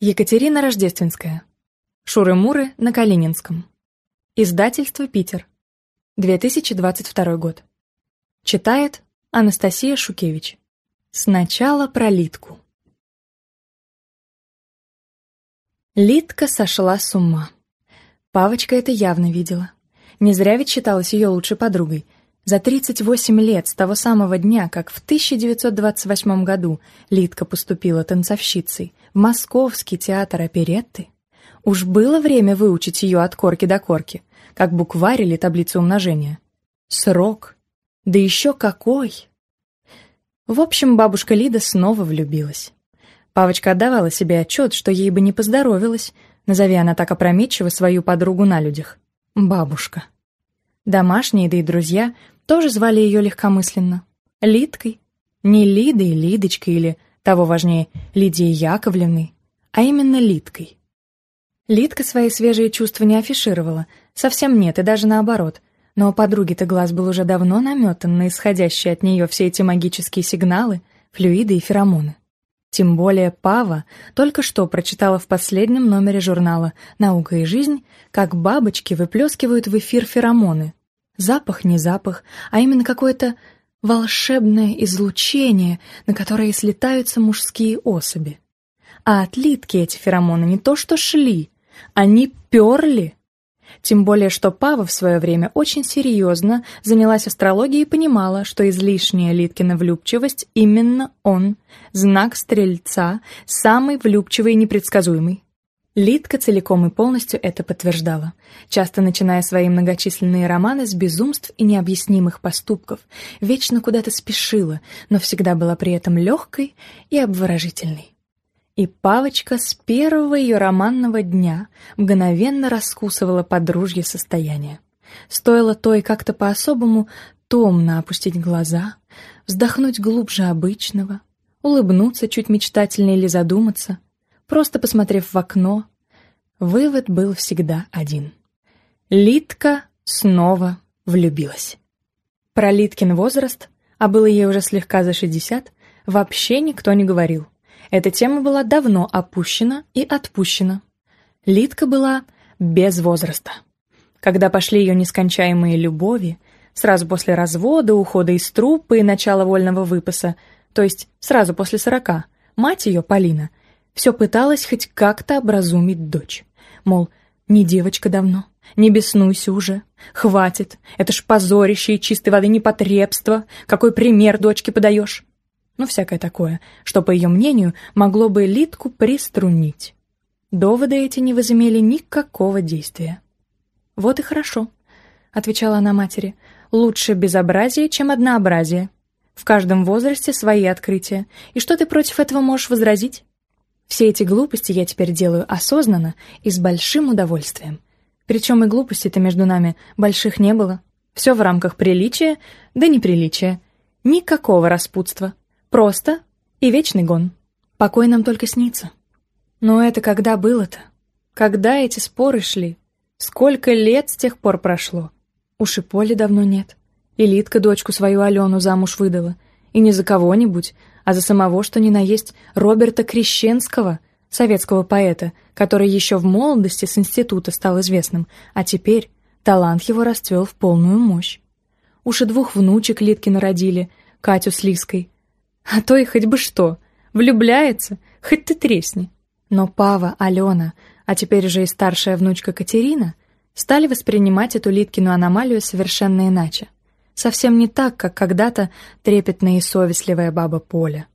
Екатерина Рождественская. Шуры-муры на Калининском. Издательство «Питер». 2022 год. Читает Анастасия Шукевич. Сначала про Литку. Литка сошла с ума. Павочка это явно видела. Не зря ведь считалась ее лучшей подругой — за 38 лет с того самого дня, как в 1928 году Литка поступила танцовщицей Московский театр оперетты, уж было время выучить ее от корки до корки, как букварь или таблицу умножения. Срок. Да еще какой! В общем, бабушка Лида снова влюбилась. Павочка отдавала себе отчет, что ей бы не поздоровилось, назови она так опрометчиво свою подругу на людях. Бабушка. Домашние, да и друзья тоже звали ее легкомысленно. Лидкой. Не Лидой, Лидочкой или, того важнее, Лидией Яковлевной, а именно Лидкой. Лидка свои свежие чувства не афишировала, совсем нет, и даже наоборот. Но у подруги-то глаз был уже давно наметан на исходящие от нее все эти магические сигналы, флюиды и феромоны. Тем более Пава только что прочитала в последнем номере журнала «Наука и жизнь», как бабочки выплескивают в эфир феромоны, Запах не запах, а именно какое-то волшебное излучение, на которое слетаются мужские особи. А от Литки эти феромоны не то что шли, они перли. Тем более, что Пава в свое время очень серьезно занялась астрологией и понимала, что излишняя Литкина влюбчивость именно он, знак Стрельца, самый влюбчивый и непредсказуемый. Лидка целиком и полностью это подтверждала, часто начиная свои многочисленные романы с безумств и необъяснимых поступков, вечно куда-то спешила, но всегда была при этом легкой и обворожительной. И Павочка с первого ее романного дня мгновенно раскусывала подружье состояние. Стоило той как-то по-особому томно опустить глаза, вздохнуть глубже обычного, улыбнуться чуть мечтательнее или задуматься — просто посмотрев в окно, вывод был всегда один. Литка снова влюбилась. Про Литкин возраст, а было ей уже слегка за 60, вообще никто не говорил. Эта тема была давно опущена и отпущена. Литка была без возраста. Когда пошли ее нескончаемые любови, сразу после развода, ухода из труппы и начала вольного выпаса, то есть сразу после сорока, мать ее, Полина, все пыталась хоть как-то образумить дочь. Мол, не девочка давно, не беснуйся уже, хватит, это ж позорище и чистой воды непотребство, какой пример дочке подаешь. Ну, всякое такое, что, по ее мнению, могло бы Литку приструнить. Доводы эти не возымели никакого действия. «Вот и хорошо», — отвечала она матери, — «лучше безобразие, чем однообразие. В каждом возрасте свои открытия, и что ты против этого можешь возразить?» Все эти глупости я теперь делаю осознанно и с большим удовольствием. Причем и глупостей-то между нами больших не было. Все в рамках приличия, да неприличия. Никакого распутства. Просто и вечный гон. Покой нам только снится. Но это когда было-то? Когда эти споры шли? Сколько лет с тех пор прошло? Уж и давно нет. И Литка дочку свою Алену замуж выдала. И не за кого-нибудь, а за самого, что ни на есть, Роберта Крещенского, советского поэта, который еще в молодости с института стал известным, а теперь талант его расцвел в полную мощь. Уж и двух внучек Литкина родили, Катю с Лиской. А то и хоть бы что, влюбляется, хоть ты тресни. Но Пава, Алена, а теперь уже и старшая внучка Катерина, стали воспринимать эту Литкину аномалию совершенно иначе. Совсем не так, как когда-то трепетная и совестливая баба Поля.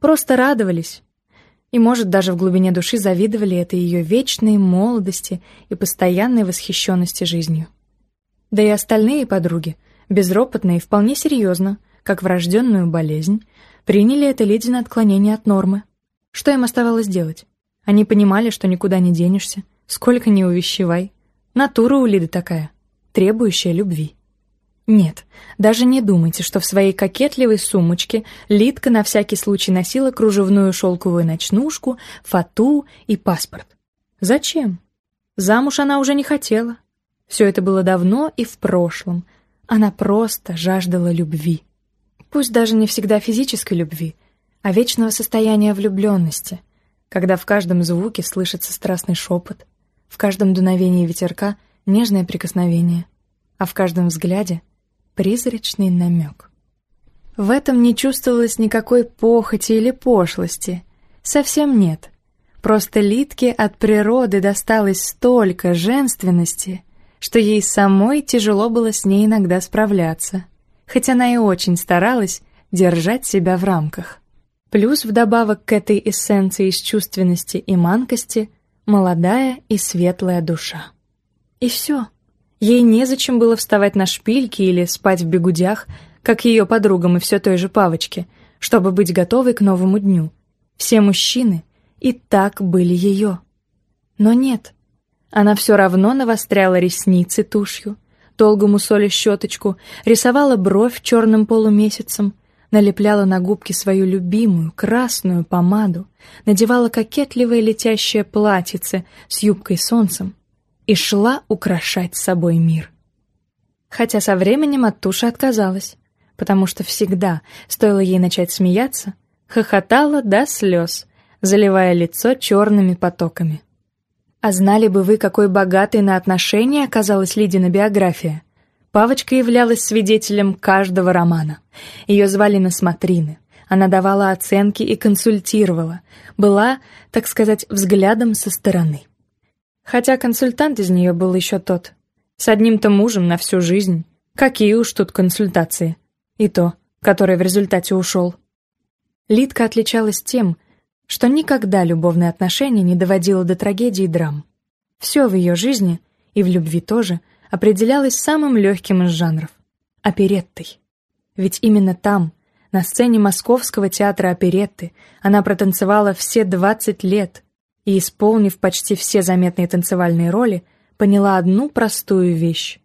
Просто радовались. И, может, даже в глубине души завидовали этой ее вечной молодости и постоянной восхищенности жизнью. Да и остальные подруги, безропотно и вполне серьезно, как врожденную болезнь, приняли это ледяное отклонение от нормы. Что им оставалось делать? Они понимали, что никуда не денешься, сколько ни увещевай. Натура у Лиды такая, требующая любви. Нет, даже не думайте, что в своей кокетливой сумочке Литка на всякий случай носила кружевную шелковую ночнушку, фату и паспорт. Зачем? Замуж она уже не хотела. Все это было давно и в прошлом. Она просто жаждала любви. Пусть даже не всегда физической любви, а вечного состояния влюбленности. когда в каждом звуке слышится страстный шепот, в каждом дуновении ветерка нежное прикосновение, а в каждом взгляде призрачный намек. В этом не чувствовалось никакой похоти или пошлости. Совсем нет. Просто Литке от природы досталось столько женственности, что ей самой тяжело было с ней иногда справляться, хоть она и очень старалась держать себя в рамках. Плюс вдобавок к этой эссенции из чувственности и манкости молодая и светлая душа. И все. Ей незачем было вставать на шпильки или спать в бегудях, как ее подругам и все той же Павочке, чтобы быть готовой к новому дню. Все мужчины и так были ее. Но нет, она все равно навостряла ресницы тушью, долго мусоля щеточку, рисовала бровь черным полумесяцем, налепляла на губки свою любимую красную помаду, надевала кокетливое летящее платьице с юбкой солнцем и шла украшать собой мир. Хотя со временем от туши отказалась, потому что всегда, стоило ей начать смеяться, хохотала до слез, заливая лицо черными потоками. А знали бы вы, какой богатой на отношения оказалась Лидина биография. Павочка являлась свидетелем каждого романа. Ее звали на смотрины. Она давала оценки и консультировала. Была, так сказать, взглядом со стороны. Хотя консультант из нее был еще тот. С одним-то мужем на всю жизнь. Какие уж тут консультации. И то, который в результате ушел. Лидка отличалась тем, что никогда любовные отношения не доводило до трагедии и драм. Все в ее жизни, и в любви тоже, определялось самым легким из жанров — опереттой. Ведь именно там, на сцене Московского театра оперетты, она протанцевала все 20 лет и, исполнив почти все заметные танцевальные роли, поняла одну простую вещь.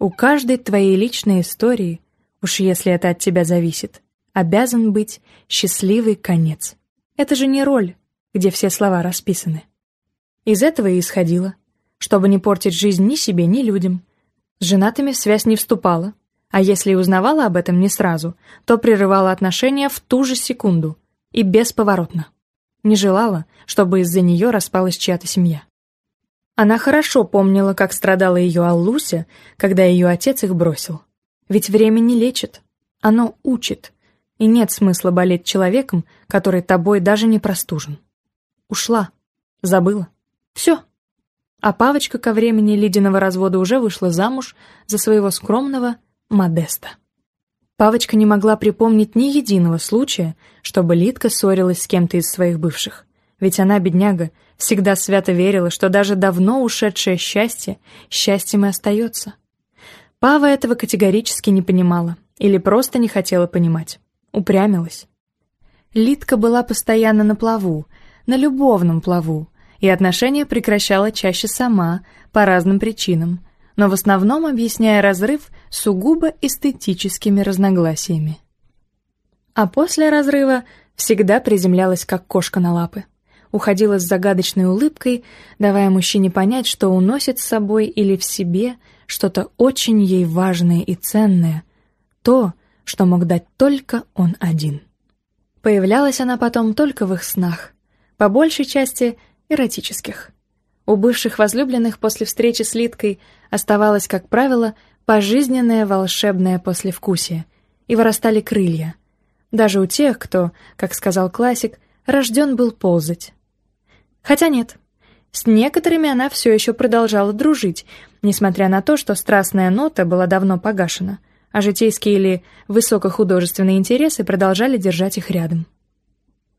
У каждой твоей личной истории, уж если это от тебя зависит, обязан быть счастливый конец. Это же не роль, где все слова расписаны. Из этого и исходило, чтобы не портить жизнь ни себе, ни людям. С женатыми в связь не вступала, а если и узнавала об этом не сразу, то прерывала отношения в ту же секунду и бесповоротно. Не желала, чтобы из-за нее распалась чья-то семья. Она хорошо помнила, как страдала ее Аллуся, когда ее отец их бросил. Ведь время не лечит, оно учит, и нет смысла болеть человеком, который тобой даже не простужен. Ушла. Забыла. Все. А Павочка ко времени ледяного развода уже вышла замуж за своего скромного Модеста. Павочка не могла припомнить ни единого случая, чтобы Литка ссорилась с кем-то из своих бывших. Ведь она, бедняга, всегда свято верила, что даже давно ушедшее счастье счастьем и остается. Пава этого категорически не понимала или просто не хотела понимать упрямилась. Литка была постоянно на плаву, на любовном плаву, и отношения прекращала чаще сама, по разным причинам, но в основном объясняя разрыв сугубо эстетическими разногласиями. А после разрыва всегда приземлялась как кошка на лапы. Уходила с загадочной улыбкой, давая мужчине понять, что уносит с собой или в себе что-то очень ей важное и ценное, то, что мог дать только он один. Появлялась она потом только в их снах, по большей части эротических. У бывших возлюбленных после встречи с Литкой оставалось, как правило, пожизненное волшебное послевкусие, и вырастали крылья. Даже у тех, кто, как сказал классик, рожден был ползать. Хотя нет, с некоторыми она все еще продолжала дружить, несмотря на то, что страстная нота была давно погашена — а житейские или высокохудожественные интересы продолжали держать их рядом.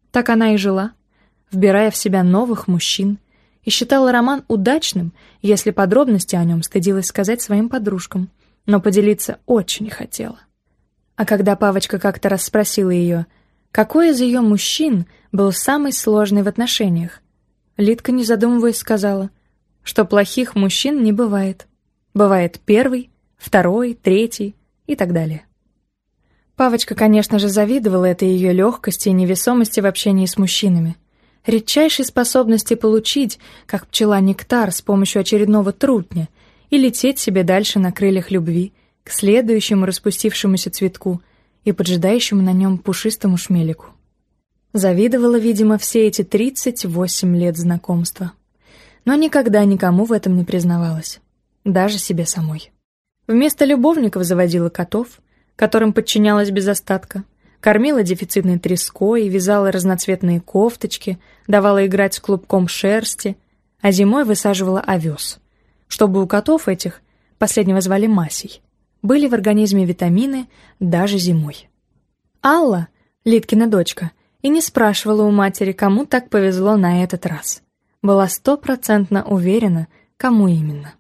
Так она и жила, вбирая в себя новых мужчин, и считала роман удачным, если подробности о нем стыдилась сказать своим подружкам, но поделиться очень хотела. А когда Павочка как-то раз спросила ее, какой из ее мужчин был самый сложный в отношениях, Литка, не задумываясь, сказала, что плохих мужчин не бывает. Бывает первый, второй, третий, и так далее. Павочка, конечно же, завидовала этой ее легкости и невесомости в общении с мужчинами. Редчайшей способности получить, как пчела, нектар с помощью очередного трутня и лететь себе дальше на крыльях любви, к следующему распустившемуся цветку и поджидающему на нем пушистому шмелику. Завидовала, видимо, все эти 38 лет знакомства. Но никогда никому в этом не признавалась. Даже себе самой. Вместо любовников заводила котов, которым подчинялась без остатка, кормила дефицитной треской, вязала разноцветные кофточки, давала играть с клубком шерсти, а зимой высаживала овес, чтобы у котов этих, последнего звали Масей, были в организме витамины даже зимой. Алла, Литкина дочка, и не спрашивала у матери, кому так повезло на этот раз. Была стопроцентно уверена, кому именно.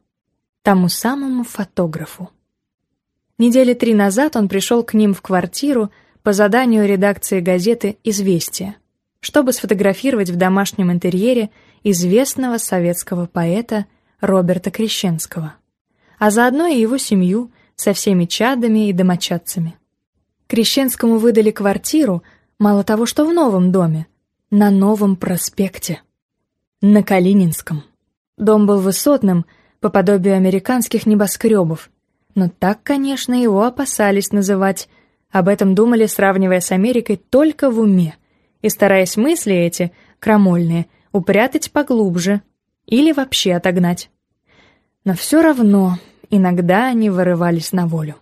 Тому самому фотографу. Недели три назад он пришел к ним в квартиру по заданию редакции газеты «Известия», чтобы сфотографировать в домашнем интерьере известного советского поэта Роберта Крещенского, а заодно и его семью со всеми чадами и домочадцами. Крещенскому выдали квартиру, мало того, что в новом доме, на новом проспекте. На Калининском. Дом был высотным, по подобию американских небоскребов, но так, конечно, его опасались называть. Об этом думали, сравнивая с Америкой, только в уме, и стараясь мысли эти, крамольные, упрятать поглубже или вообще отогнать. Но все равно иногда они вырывались на волю.